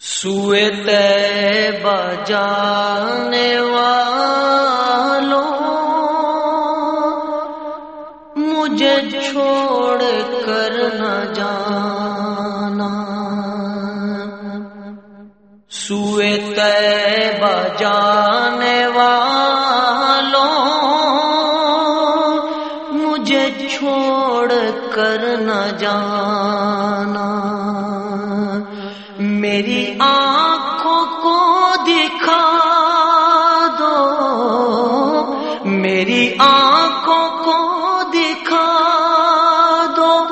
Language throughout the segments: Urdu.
سوئے جانے والوں، مجھے چھوڑ کر نہ جانا۔ سوئے جانے والوں، مجھے چھوڑ کر نہ جانا۔ میری آنکھوں کو دکھا دو۔ میری آنکھوں کو دکھا دو۔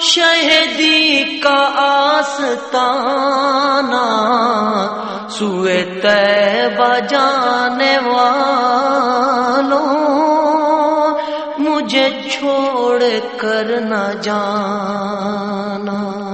شہدی کا آستانہ، سوئے تے بجانے والوں۔ مجھے چھوڑ کر نہ جانا۔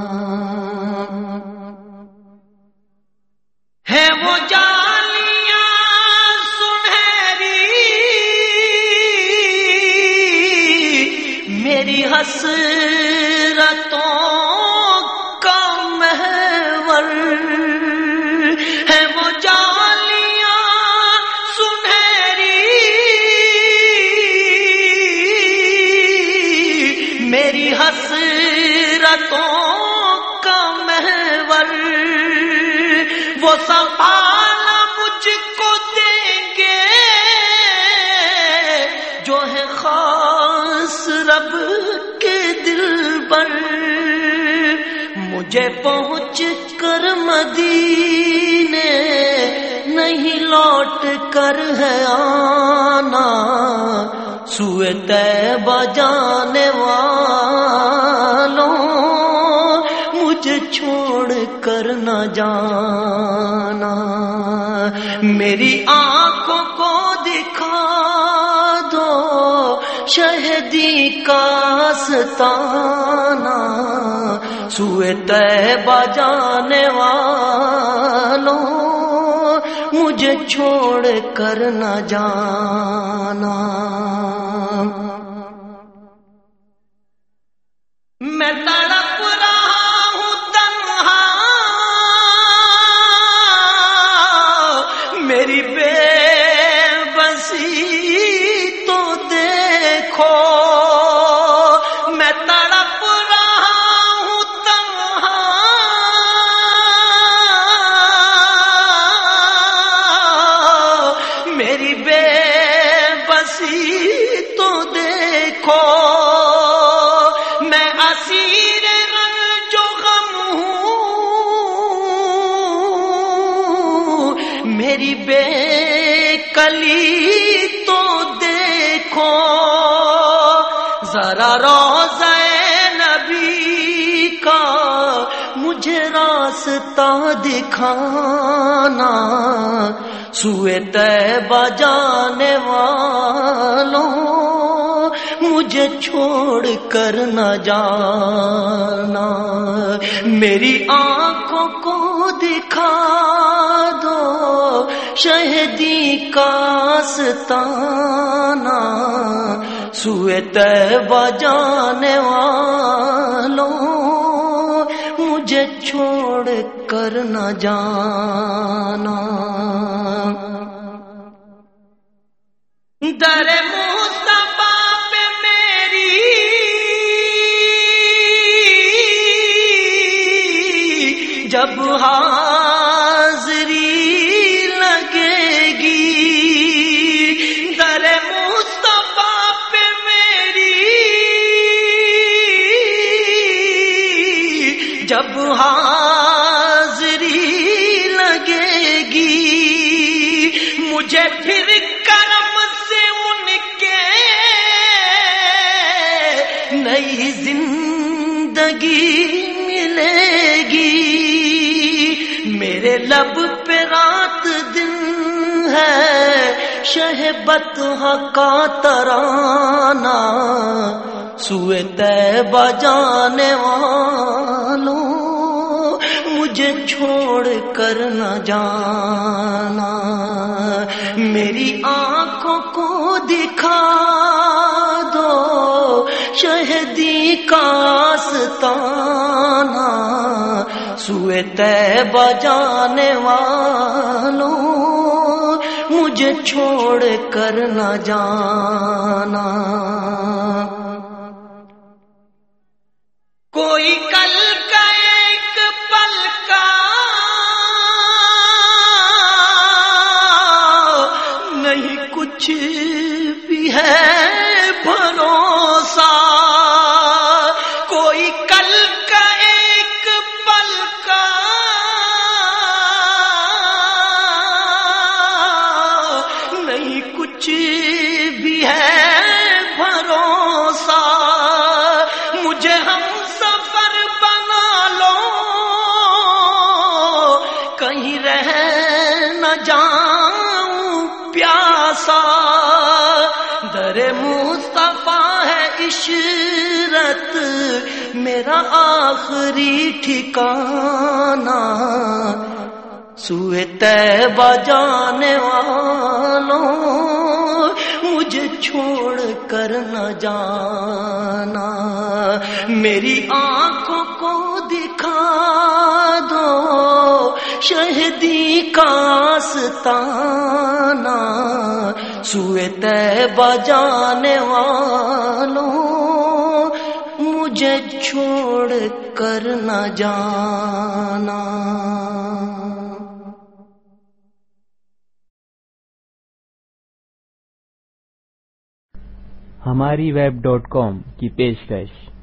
وہ مجھ کو دیں گے، جو ہے خاص رب کے دل پر۔ مجھے پہنچ کر مدینے نہیں لوٹ کر ہے آنا، سوئے تے بجانے والوں، مجھے چھوڑ کر نہ جانا۔ میری آنکھوں کو دکھا دو، شہدی کا ستانا سوئے تے بجانے والوں، مجھے چھوڑ کر نہ جانا۔ ذرا روز نبی کا مجھے راستہ دکھانا، سوئے تے بجانے والوں، مجھے چھوڑ کر نہ جانا۔ میری آنکھوں کو دکھا دو، شہدی کا ستانا سوئے تے بجانے والوں مجھے چھوڑ کر نہ جانا۔ در میری جب حاضری جب حاضری لگے گی، مجھے پھر کرم سے ان کے نئی زندگی ملے گی۔ میرے لب پہ رات دن ہے، شہبت کا ترانہ۔ سوئے تے بجانے والوں، مجھے چھوڑ کر نہ جانا۔ میری آنکھوں کو دکھا دو، شہدی کا ستانہ سوئے تیبہ جانے والوں، مجھے چھوڑ کر نہ جانا۔ کوئی در مصطفیٰ ہے عشرت، میرا آخری ٹھکانا سوئے تیبہ جانے والوں مجھے چھوڑ کر نہ جانا۔ میری آنکھوں کو دکھا دو، شہدی کا ستانا سوئے تیبہ جانے والوں، مجھے چھوڑ کر نہ جانا۔ ہماری ویب ڈاٹ کام کی پیشکش۔